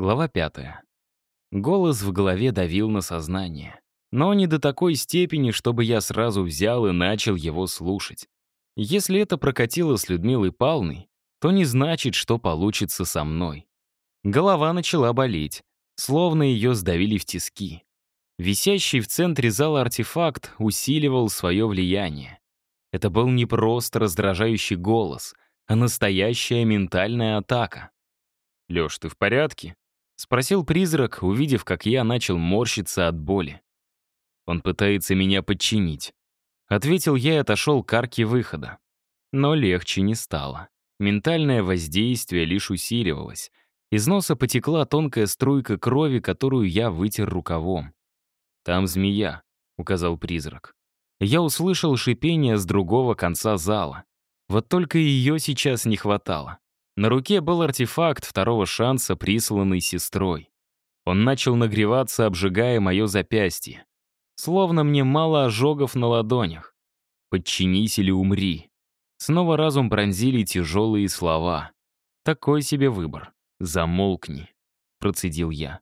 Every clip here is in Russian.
Глава пятая. Голос в голове давил на сознание. Но не до такой степени, чтобы я сразу взял и начал его слушать. Если это прокатило с Людмилой Павловной, то не значит, что получится со мной. Голова начала болеть, словно ее сдавили в тиски. Висящий в центре зала артефакт усиливал свое влияние. Это был не просто раздражающий голос, а настоящая ментальная атака. «Лёш, ты в порядке?» — спросил призрак, увидев, как я начал морщиться от боли. Он пытается меня подчинить. Ответил я и отошел к арке выхода. Но легче не стало. Ментальное воздействие лишь усиливалось. Из носа потекла тонкая струйка крови, которую я вытер рукавом. «Там змея», — указал призрак. Я услышал шипение с другого конца зала. Вот только ее сейчас не хватало. На руке был артефакт второго шанса, присланный сестрой. Он начал нагреваться, обжигая мое запястье. Словно мне мало ожогов на ладонях. «Подчинись или умри». Снова разум пронзили тяжелые слова. Такой себе выбор. «Замолкни», — процедил я.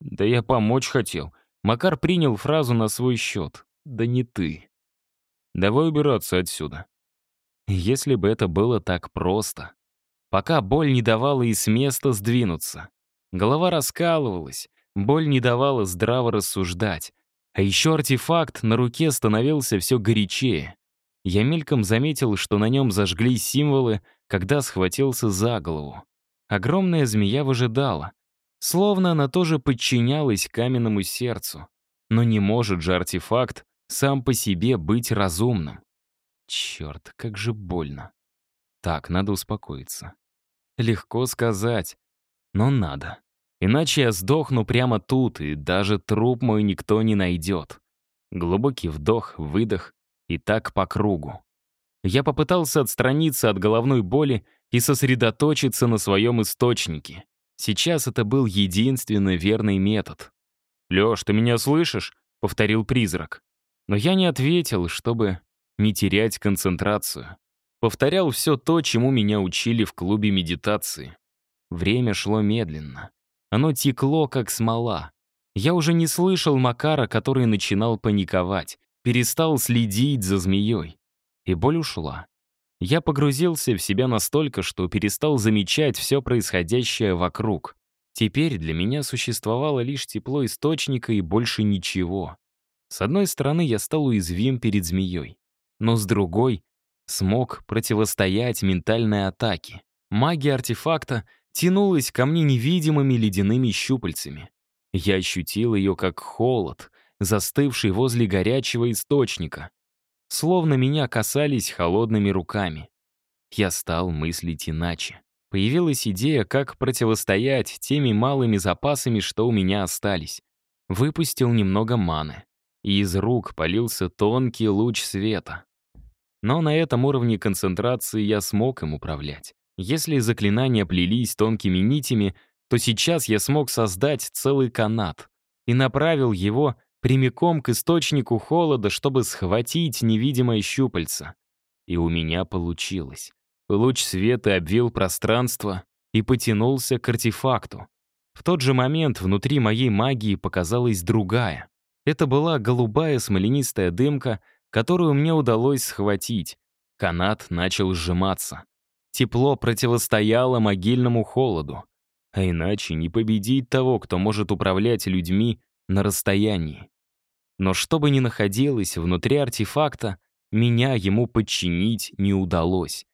«Да я помочь хотел». Макар принял фразу на свой счет. «Да не ты». «Давай убираться отсюда». Если бы это было так просто. Пока боль не давала и с места сдвинуться. Голова раскалывалась, боль не давала здраво рассуждать. А еще артефакт на руке становился все горячее. Я мельком заметил, что на нем зажглись символы, когда схватился за голову. Огромная змея выжидала. Словно она тоже подчинялась каменному сердцу. Но не может же артефакт сам по себе быть разумным. Черт, как же больно. Так, надо успокоиться. Легко сказать, но надо. Иначе я сдохну прямо тут, и даже труп мой никто не найдет. Глубокий вдох, выдох, и так по кругу. Я попытался отстраниться от головной боли и сосредоточиться на своем источнике. Сейчас это был единственный верный метод. «Лёш, ты меня слышишь?» — повторил призрак. Но я не ответил, чтобы не терять концентрацию. Повторял все то, чему меня учили в клубе медитации. Время шло медленно. Оно текло, как смола. Я уже не слышал Макара, который начинал паниковать, перестал следить за змеей. И боль ушла. Я погрузился в себя настолько, что перестал замечать все происходящее вокруг. Теперь для меня существовало лишь тепло источника и больше ничего. С одной стороны, я стал уязвим перед змеей, но с другой — смог противостоять ментальной атаке. Магия артефакта — тянулась ко мне невидимыми ледяными щупальцами. Я ощутил ее как холод, застывший возле горячего источника. Словно меня касались холодными руками. Я стал мыслить иначе. Появилась идея, как противостоять теми малыми запасами, что у меня остались. Выпустил немного маны. И из рук полился тонкий луч света. Но на этом уровне концентрации я смог им управлять. Если заклинания плелись тонкими нитями, то сейчас я смог создать целый канат и направил его прямиком к источнику холода, чтобы схватить невидимое щупальце. И у меня получилось. Луч света обвил пространство и потянулся к артефакту. В тот же момент внутри моей магии показалась другая. Это была голубая смоленистая дымка, которую мне удалось схватить. Канат начал сжиматься. Тепло противостояло могильному холоду. А иначе не победить того, кто может управлять людьми на расстоянии. Но что бы ни находилось внутри артефакта, меня ему подчинить не удалось.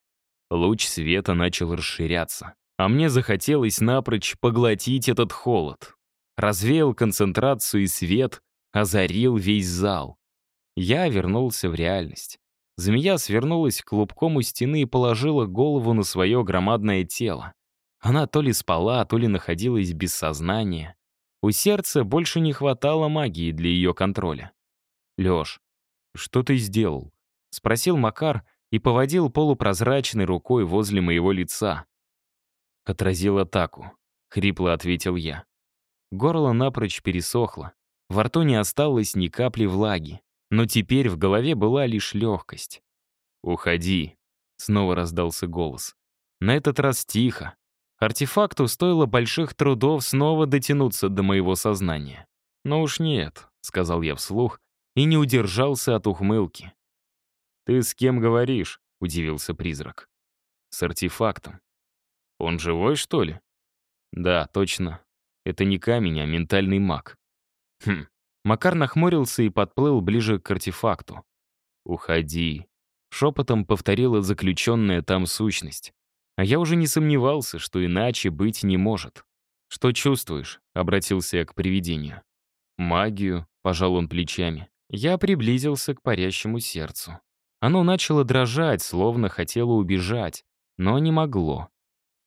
Луч света начал расширяться, а мне захотелось напрочь поглотить этот холод. Развеял концентрацию и свет, озарил весь зал. Я вернулся в реальность. Змея свернулась клубком у стены и положила голову на свое громадное тело. Она то ли спала, то ли находилась без сознания. У сердца больше не хватало магии для ее контроля. «Лёш, что ты сделал?» — спросил Макар и поводил полупрозрачной рукой возле моего лица. «Отразил атаку», — хрипло ответил я. Горло напрочь пересохло, во рту не осталось ни капли влаги. Но теперь в голове была лишь легкость. «Уходи», — снова раздался голос. На этот раз тихо. Артефакту стоило больших трудов снова дотянуться до моего сознания. «Но уж нет», — сказал я вслух, и не удержался от ухмылки. «Ты с кем говоришь?» — удивился призрак. «С артефактом. Он живой, что ли?» «Да, точно. Это не камень, а ментальный маг». «Хм». Макар нахмурился и подплыл ближе к артефакту. «Уходи», — шепотом повторила заключенная там сущность. А я уже не сомневался, что иначе быть не может. «Что чувствуешь?» — обратился я к привидению. «Магию», — пожал он плечами. Я приблизился к парящему сердцу. Оно начало дрожать, словно хотело убежать, но не могло.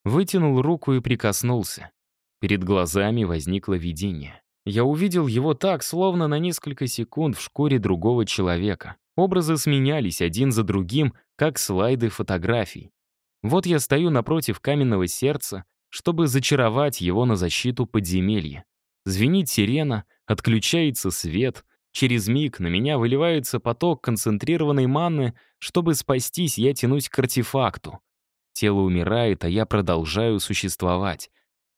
Вытянул руку и прикоснулся. Перед глазами возникло видение. Я увидел его так, словно на несколько секунд в шкуре другого человека. Образы сменялись один за другим, как слайды фотографий. Вот я стою напротив каменного сердца, чтобы зачаровать его на защиту подземелья. Звенит сирена, отключается свет, через миг на меня выливается поток концентрированной манны, чтобы спастись, я тянусь к артефакту. Тело умирает, а я продолжаю существовать.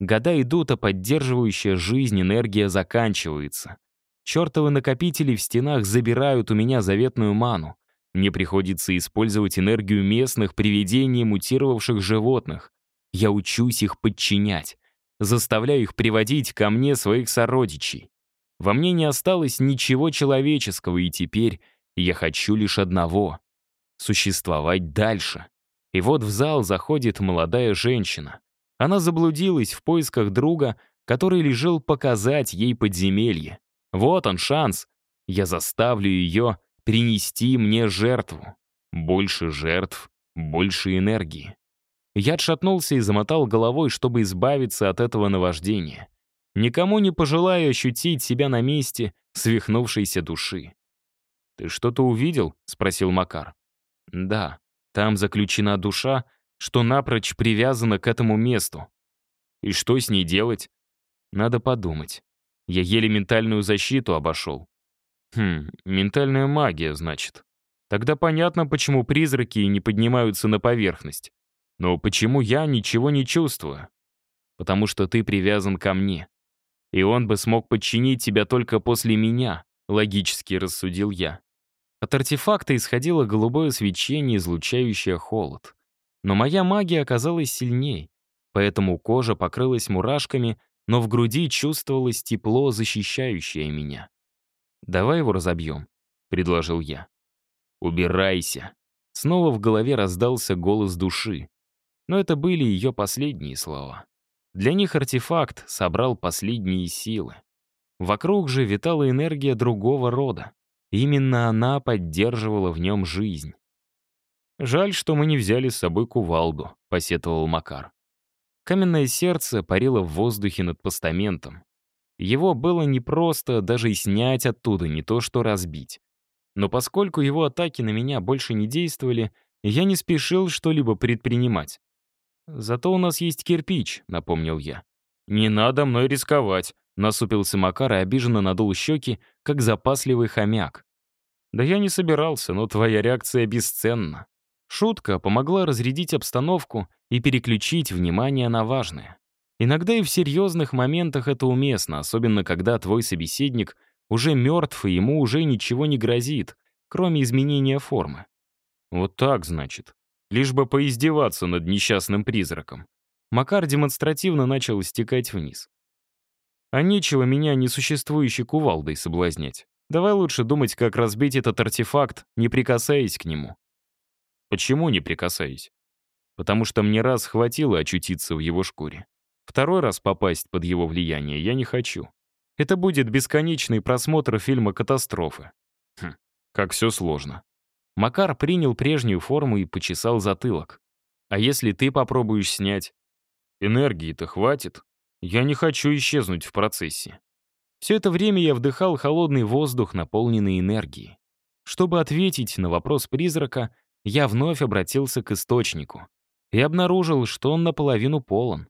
Года идут, а поддерживающая жизнь энергия заканчивается. Чертовы накопители в стенах забирают у меня заветную ману. Мне приходится использовать энергию местных привидений мутировавших животных. Я учусь их подчинять. Заставляю их приводить ко мне своих сородичей. Во мне не осталось ничего человеческого, и теперь я хочу лишь одного — существовать дальше. И вот в зал заходит молодая женщина. Она заблудилась в поисках друга, который лежал показать ей подземелье. Вот он шанс. Я заставлю ее принести мне жертву. Больше жертв, больше энергии. Я отшатнулся и замотал головой, чтобы избавиться от этого наваждения. Никому не пожелаю ощутить себя на месте свихнувшейся души. «Ты что-то увидел?» — спросил Макар. «Да, там заключена душа, что напрочь привязана к этому месту. И что с ней делать? Надо подумать. Я еле ментальную защиту обошел. Хм, ментальная магия, значит. Тогда понятно, почему призраки не поднимаются на поверхность. Но почему я ничего не чувствую? Потому что ты привязан ко мне. И он бы смог подчинить тебя только после меня, логически рассудил я. От артефакта исходило голубое свечение, излучающее холод. Но моя магия оказалась сильней, поэтому кожа покрылась мурашками, но в груди чувствовалось тепло, защищающее меня. «Давай его разобьем», — предложил я. «Убирайся». Снова в голове раздался голос души. Но это были ее последние слова. Для них артефакт собрал последние силы. Вокруг же витала энергия другого рода. Именно она поддерживала в нем жизнь. «Жаль, что мы не взяли с собой кувалду», — посетовал Макар. Каменное сердце парило в воздухе над постаментом. Его было непросто даже и снять оттуда, не то что разбить. Но поскольку его атаки на меня больше не действовали, я не спешил что-либо предпринимать. «Зато у нас есть кирпич», — напомнил я. «Не надо мной рисковать», — насупился Макар и обиженно надул щеки, как запасливый хомяк. «Да я не собирался, но твоя реакция бесценна». Шутка помогла разрядить обстановку и переключить внимание на важное. Иногда и в серьезных моментах это уместно, особенно когда твой собеседник уже мертв и ему уже ничего не грозит, кроме изменения формы. Вот так, значит лишь бы поиздеваться над несчастным призраком. Макар демонстративно начал стекать вниз. А нечего меня несуществующей кувалдой соблазнять. Давай лучше думать, как разбить этот артефакт, не прикасаясь к нему. Почему не прикасаясь? Потому что мне раз хватило очутиться в его шкуре. Второй раз попасть под его влияние я не хочу. Это будет бесконечный просмотр фильма «Катастрофы». Хм, как все сложно. Макар принял прежнюю форму и почесал затылок. «А если ты попробуешь снять?» «Энергии-то хватит. Я не хочу исчезнуть в процессе». Все это время я вдыхал холодный воздух, наполненный энергией. Чтобы ответить на вопрос призрака, я вновь обратился к источнику и обнаружил, что он наполовину полон.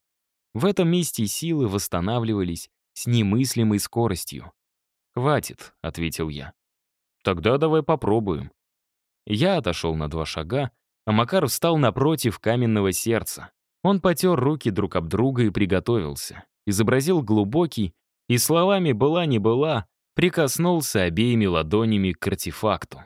В этом месте силы восстанавливались с немыслимой скоростью. «Хватит», — ответил я. «Тогда давай попробуем», я отошел на два шага, а Макар встал напротив каменного сердца. Он потер руки друг об друга и приготовился. Изобразил глубокий и словами «была не была» прикоснулся обеими ладонями к артефакту.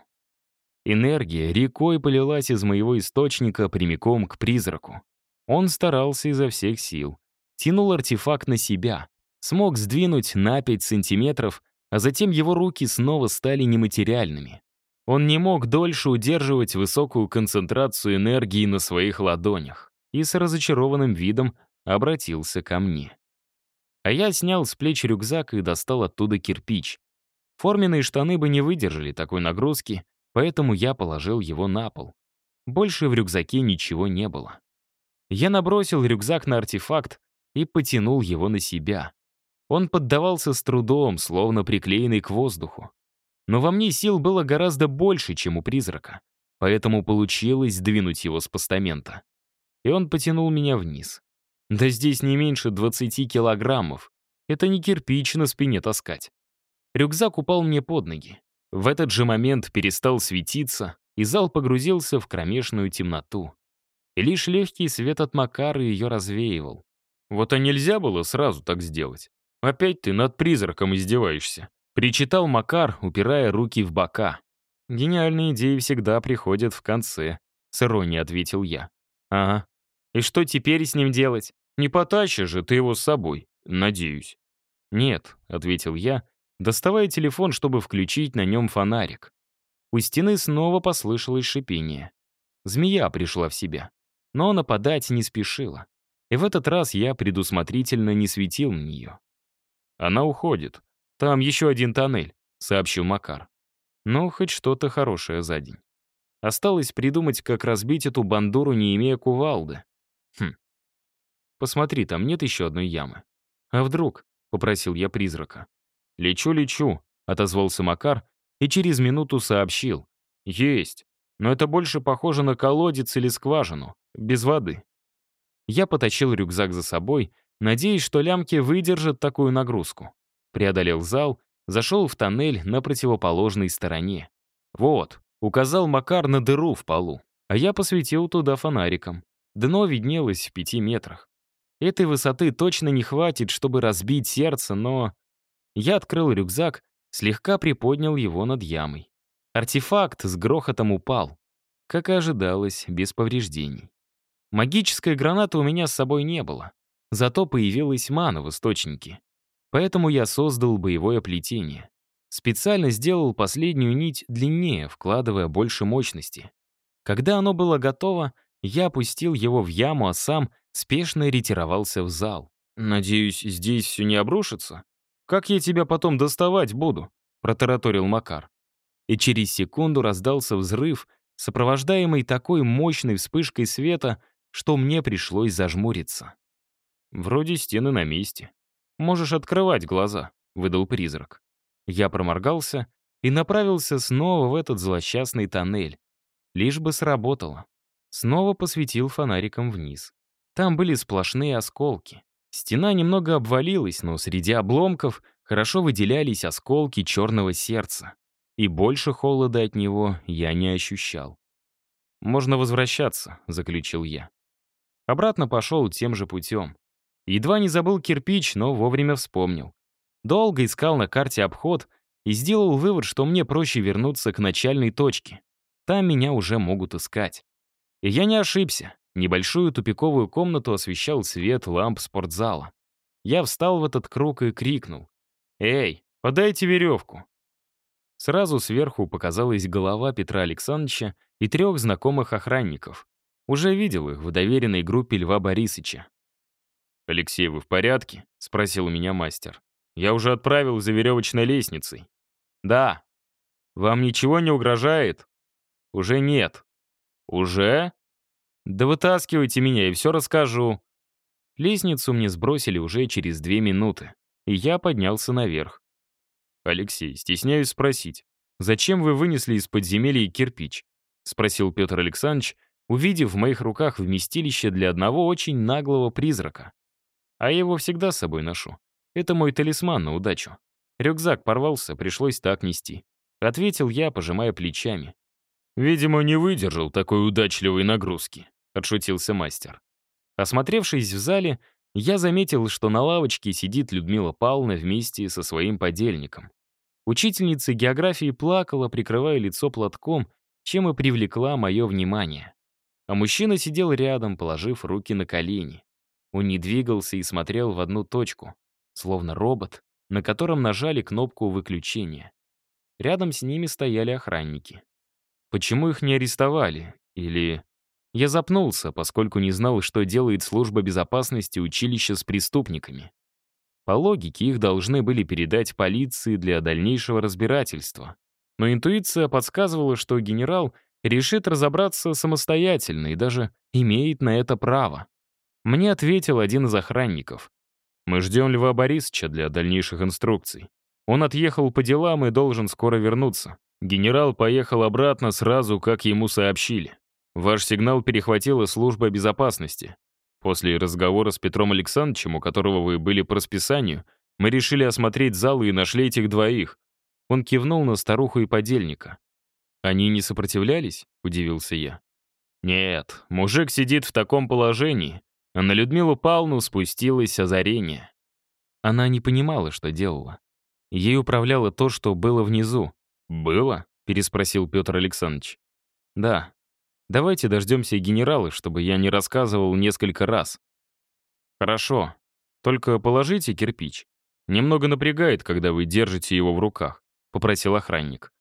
Энергия рекой полилась из моего источника прямиком к призраку. Он старался изо всех сил. Тянул артефакт на себя. Смог сдвинуть на 5 сантиметров, а затем его руки снова стали нематериальными. Он не мог дольше удерживать высокую концентрацию энергии на своих ладонях и с разочарованным видом обратился ко мне. А я снял с плеч рюкзак и достал оттуда кирпич. Форменные штаны бы не выдержали такой нагрузки, поэтому я положил его на пол. Больше в рюкзаке ничего не было. Я набросил рюкзак на артефакт и потянул его на себя. Он поддавался с трудом, словно приклеенный к воздуху. Но во мне сил было гораздо больше, чем у призрака, поэтому получилось сдвинуть его с постамента. И он потянул меня вниз. Да здесь не меньше 20 килограммов. Это не кирпич на спине таскать. Рюкзак упал мне под ноги. В этот же момент перестал светиться, и зал погрузился в кромешную темноту. И лишь легкий свет от Макары ее развеивал. Вот а нельзя было сразу так сделать. Опять ты над призраком издеваешься. Причитал Макар, упирая руки в бока. Гениальные идеи всегда приходят в конце, с иронией ответил я. Ага. И что теперь с ним делать? Не потащишь же ты его с собой, надеюсь. «Нет», — ответил я, доставая телефон, чтобы включить на нем фонарик. У стены снова послышалось шипение. Змея пришла в себя, но нападать не спешила. И в этот раз я предусмотрительно не светил на нее. «Она уходит. Там еще один тоннель», — сообщил Макар. «Ну, хоть что-то хорошее за день. Осталось придумать, как разбить эту бандуру, не имея кувалды. Хм. Посмотри, там нет еще одной ямы. А вдруг?» — попросил я призрака. «Лечу, лечу», — отозвался Макар и через минуту сообщил. «Есть, но это больше похоже на колодец или скважину, без воды». Я потащил рюкзак за собой, надеясь, что лямки выдержат такую нагрузку. Преодолел зал, зашел в тоннель на противоположной стороне. «Вот», — указал Макар на дыру в полу, а я посветил туда фонариком. Дно виднелось в пяти метрах. Этой высоты точно не хватит, чтобы разбить сердце, но... Я открыл рюкзак, слегка приподнял его над ямой. Артефакт с грохотом упал. Как и ожидалось, без повреждений. Магической гранаты у меня с собой не было. Зато появилась мана в источнике. Поэтому я создал боевое плетение. Специально сделал последнюю нить длиннее, вкладывая больше мощности. Когда оно было готово, я опустил его в яму, а сам спешно ретировался в зал. «Надеюсь, здесь все не обрушится? Как я тебя потом доставать буду?» — протараторил Макар. И через секунду раздался взрыв, сопровождаемый такой мощной вспышкой света, что мне пришлось зажмуриться. «Вроде стены на месте. Можешь открывать глаза», — выдал призрак. Я проморгался и направился снова в этот злосчастный тоннель. Лишь бы сработало. Снова посветил фонариком вниз. Там были сплошные осколки. Стена немного обвалилась, но среди обломков хорошо выделялись осколки черного сердца. И больше холода от него я не ощущал. «Можно возвращаться», — заключил я. Обратно пошел тем же путем. Едва не забыл кирпич, но вовремя вспомнил. Долго искал на карте обход и сделал вывод, что мне проще вернуться к начальной точке. Там меня уже могут искать. И я не ошибся. Небольшую тупиковую комнату освещал свет ламп спортзала. Я встал в этот круг и крикнул. «Эй, подайте веревку!» Сразу сверху показалась голова Петра Александровича и трех знакомых охранников. Уже видел их в доверенной группе Льва Борисовича. «Алексей, вы в порядке?» — спросил у меня мастер. «Я уже отправил за веревочной лестницей». «Да». «Вам ничего не угрожает?» «Уже нет». «Уже?» «Да вытаскивайте меня, и все расскажу». Лестницу мне сбросили уже через две минуты, и я поднялся наверх. «Алексей, стесняюсь спросить, зачем вы вынесли из подземелья кирпич?» — спросил Петр Александрович, увидев в моих руках вместилище для одного очень наглого призрака. А я его всегда с собой ношу. Это мой талисман на удачу. Рюкзак порвался, пришлось так нести. Ответил я, пожимая плечами. «Видимо, не выдержал такой удачливой нагрузки», — отшутился мастер. Осмотревшись в зале, я заметил, что на лавочке сидит Людмила Павловна вместе со своим подельником. Учительница географии плакала, прикрывая лицо платком, чем и привлекла мое внимание. А мужчина сидел рядом, положив руки на колени. Он не двигался и смотрел в одну точку, словно робот, на котором нажали кнопку выключения. Рядом с ними стояли охранники. Почему их не арестовали? Или... Я запнулся, поскольку не знал, что делает служба безопасности училища с преступниками. По логике, их должны были передать полиции для дальнейшего разбирательства. Но интуиция подсказывала, что генерал решит разобраться самостоятельно и даже имеет на это право. Мне ответил один из охранников. «Мы ждем Льва Борисовича для дальнейших инструкций. Он отъехал по делам и должен скоро вернуться. Генерал поехал обратно сразу, как ему сообщили. Ваш сигнал перехватила служба безопасности. После разговора с Петром Александровичем, у которого вы были по расписанию, мы решили осмотреть зал и нашли этих двоих. Он кивнул на старуху и подельника. «Они не сопротивлялись?» — удивился я. «Нет, мужик сидит в таком положении, а на Людмилу Павловну спустилось озарение». Она не понимала, что делала. Ей управляло то, что было внизу. «Было?» — переспросил Петр Александрович. «Да, Давайте дождемся генерала, чтобы я не рассказывал несколько раз. Хорошо. Только положите кирпич. Немного напрягает, когда вы держите его в руках, попросил охранник.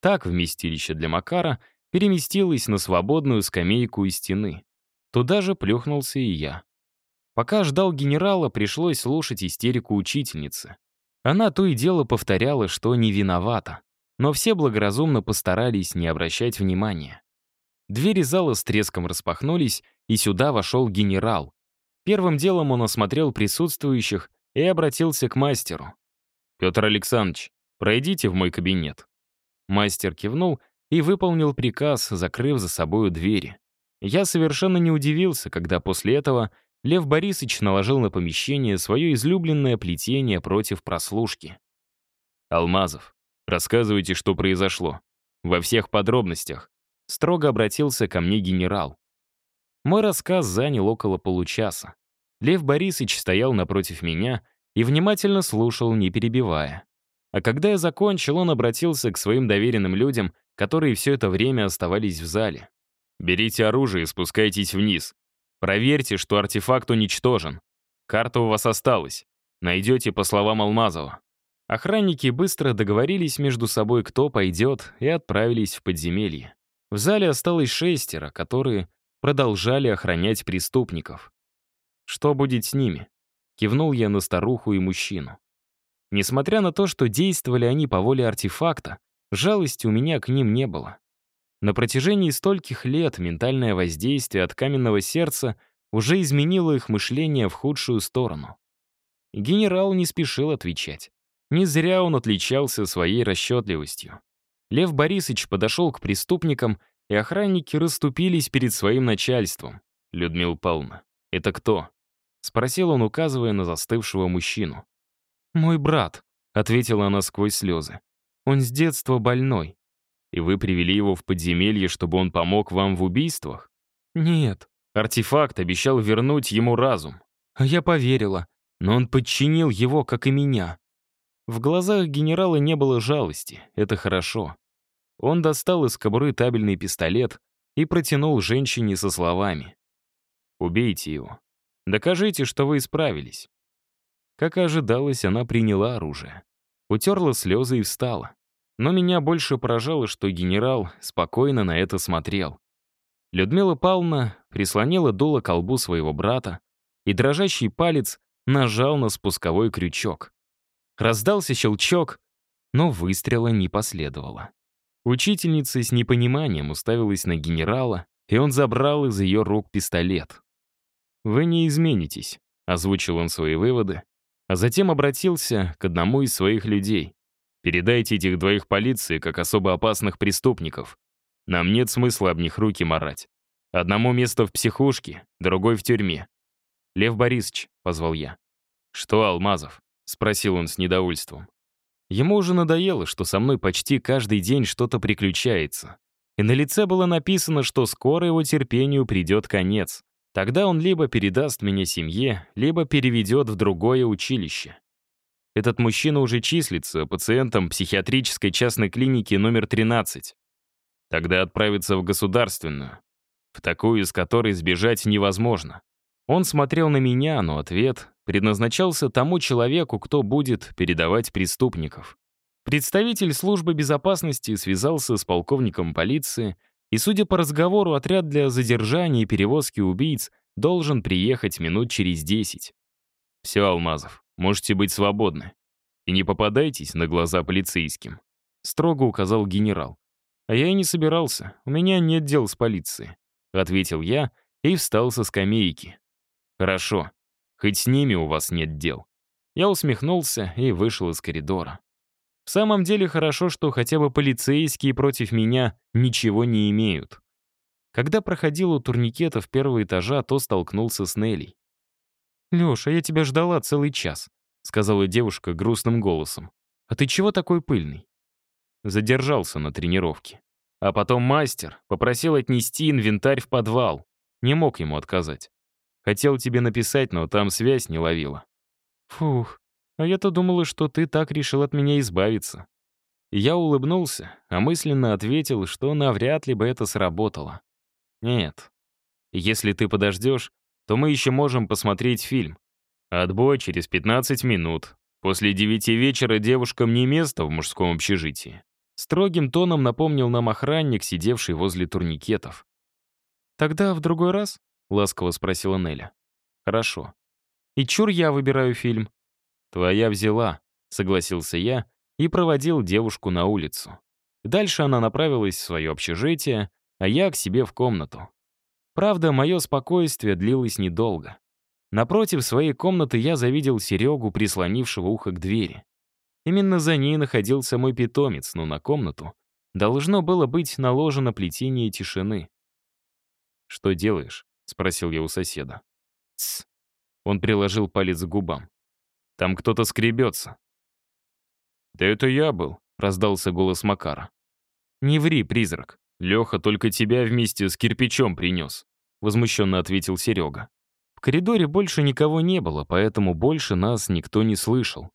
Так вместилище для Макара переместилось на свободную скамейку из стены. Туда же плюхнулся и я. Пока ждал генерала, пришлось слушать истерику учительницы. Она то и дело повторяла, что не виновата, но все благоразумно постарались не обращать внимания. Двери зала с треском распахнулись, и сюда вошел генерал. Первым делом он осмотрел присутствующих и обратился к мастеру. «Петр Александрович, пройдите в мой кабинет». Мастер кивнул и выполнил приказ, закрыв за собою двери. Я совершенно не удивился, когда после этого Лев Борисович наложил на помещение свое излюбленное плетение против прослушки. «Алмазов, рассказывайте, что произошло. Во всех подробностях строго обратился ко мне генерал. Мой рассказ занял около получаса. Лев Борисович стоял напротив меня и внимательно слушал, не перебивая. А когда я закончил, он обратился к своим доверенным людям, которые все это время оставались в зале. «Берите оружие и спускайтесь вниз. Проверьте, что артефакт уничтожен. Карта у вас осталась. Найдете по словам Алмазова». Охранники быстро договорились между собой, кто пойдет, и отправились в подземелье. В зале осталось шестеро, которые продолжали охранять преступников. «Что будет с ними?» — кивнул я на старуху и мужчину. Несмотря на то, что действовали они по воле артефакта, жалости у меня к ним не было. На протяжении стольких лет ментальное воздействие от каменного сердца уже изменило их мышление в худшую сторону. Генерал не спешил отвечать. Не зря он отличался своей расчетливостью. Лев Борисович подошел к преступникам, и охранники расступились перед своим начальством. «Людмила Павловна, это кто?» — спросил он, указывая на застывшего мужчину. «Мой брат», — ответила она сквозь слезы. «Он с детства больной. И вы привели его в подземелье, чтобы он помог вам в убийствах?» «Нет». Артефакт обещал вернуть ему разум. А я поверила, но он подчинил его, как и меня. В глазах генерала не было жалости, это хорошо. Он достал из кобуры табельный пистолет и протянул женщине со словами. «Убейте его. Докажите, что вы исправились». Как и ожидалось, она приняла оружие. Утерла слезы и встала. Но меня больше поражало, что генерал спокойно на это смотрел. Людмила Павловна прислонила дуло к колбу своего брата, и дрожащий палец нажал на спусковой крючок. Раздался щелчок, но выстрела не последовало. Учительница с непониманием уставилась на генерала, и он забрал из ее рук пистолет. «Вы не изменитесь», — озвучил он свои выводы, а затем обратился к одному из своих людей. «Передайте этих двоих полиции как особо опасных преступников. Нам нет смысла об них руки марать. Одному место в психушке, другой в тюрьме». «Лев Борисович», — позвал я. «Что, Алмазов?» — спросил он с недовольством. Ему уже надоело, что со мной почти каждый день что-то приключается. И на лице было написано, что скоро его терпению придет конец. Тогда он либо передаст меня семье, либо переведет в другое училище. Этот мужчина уже числится пациентом психиатрической частной клиники номер 13. Тогда отправится в государственную, в такую, из которой сбежать невозможно. Он смотрел на меня, но ответ предназначался тому человеку, кто будет передавать преступников. Представитель службы безопасности связался с полковником полиции, и, судя по разговору, отряд для задержания и перевозки убийц должен приехать минут через десять. «Все, Алмазов, можете быть свободны. И не попадайтесь на глаза полицейским», — строго указал генерал. «А я и не собирался, у меня нет дел с полицией», — ответил я и встал со скамейки. «Хорошо, хоть с ними у вас нет дел». Я усмехнулся и вышел из коридора. В самом деле хорошо, что хотя бы полицейские против меня ничего не имеют. Когда проходил у турникетов первого этажа, то столкнулся с Нелей. «Лёша, я тебя ждала целый час», — сказала девушка грустным голосом. «А ты чего такой пыльный?» Задержался на тренировке. А потом мастер попросил отнести инвентарь в подвал. Не мог ему отказать. Хотел тебе написать, но там связь не ловила. Фух, а я-то думала, что ты так решил от меня избавиться. Я улыбнулся, а мысленно ответил, что навряд ли бы это сработало. Нет. Если ты подождешь, то мы еще можем посмотреть фильм. Отбой через 15 минут. После девяти вечера девушкам не место в мужском общежитии. Строгим тоном напомнил нам охранник, сидевший возле турникетов. «Тогда в другой раз?» — ласково спросила Неля. «Хорошо. И чур я выбираю фильм?» «Твоя взяла», — согласился я и проводил девушку на улицу. Дальше она направилась в свое общежитие, а я к себе в комнату. Правда, мое спокойствие длилось недолго. Напротив своей комнаты я завидел Серегу, прислонившего ухо к двери. Именно за ней находился мой питомец, но на комнату должно было быть наложено плетение тишины. «Что делаешь?» — спросил я у соседа. «Тсс». Он приложил палец к губам. «Там кто-то скребется». «Да это я был», — раздался голос Макара. «Не ври, призрак. Леха только тебя вместе с кирпичом принес», — возмущенно ответил Серега. В коридоре больше никого не было, поэтому больше нас никто не слышал.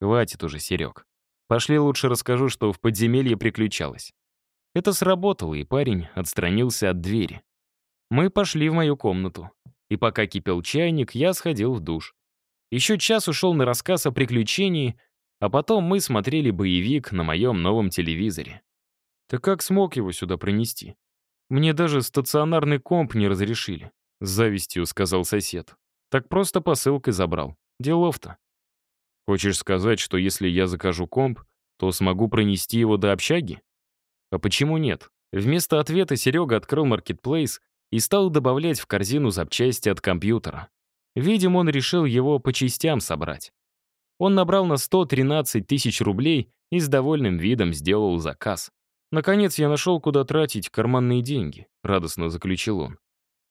Хватит уже, Серег. Пошли лучше расскажу, что в подземелье приключалось. Это сработало, и парень отстранился от двери. Мы пошли в мою комнату. И пока кипел чайник, я сходил в душ. Еще час ушел на рассказ о приключении, а потом мы смотрели боевик на моем новом телевизоре. Ты как смог его сюда принести? Мне даже стационарный комп не разрешили. С завистью сказал сосед. Так просто посылкой забрал. Делов-то. Хочешь сказать, что если я закажу комп, то смогу пронести его до общаги? А почему нет? Вместо ответа Серега открыл маркетплейс и стал добавлять в корзину запчасти от компьютера. Видимо, он решил его по частям собрать. Он набрал на 113 тысяч рублей и с довольным видом сделал заказ. «Наконец я нашел, куда тратить карманные деньги», — радостно заключил он.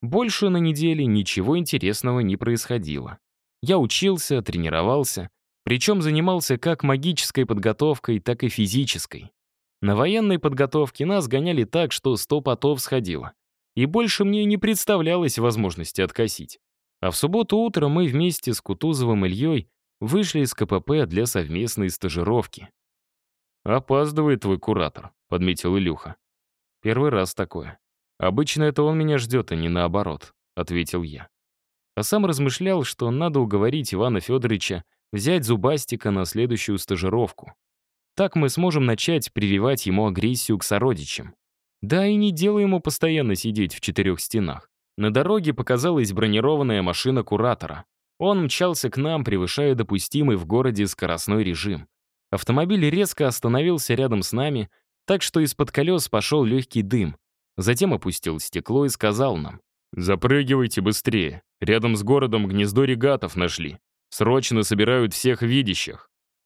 Больше на неделе ничего интересного не происходило. Я учился, тренировался, причем занимался как магической подготовкой, так и физической. На военной подготовке нас гоняли так, что сто потов сходило. И больше мне не представлялось возможности откосить. А в субботу утром мы вместе с Кутузовым Ильей вышли из КПП для совместной стажировки. «Опаздывает твой куратор», — подметил Илюха. «Первый раз такое. Обычно это он меня ждет, а не наоборот», — ответил я. А сам размышлял, что надо уговорить Ивана Федоровича взять Зубастика на следующую стажировку. Так мы сможем начать прививать ему агрессию к сородичам. Да и не делай ему постоянно сидеть в четырех стенах. На дороге показалась бронированная машина куратора. Он мчался к нам, превышая допустимый в городе скоростной режим. Автомобиль резко остановился рядом с нами, так что из-под колес пошел легкий дым. Затем опустил стекло и сказал нам. «Запрыгивайте быстрее. Рядом с городом гнездо регатов нашли. Срочно собирают всех видящих.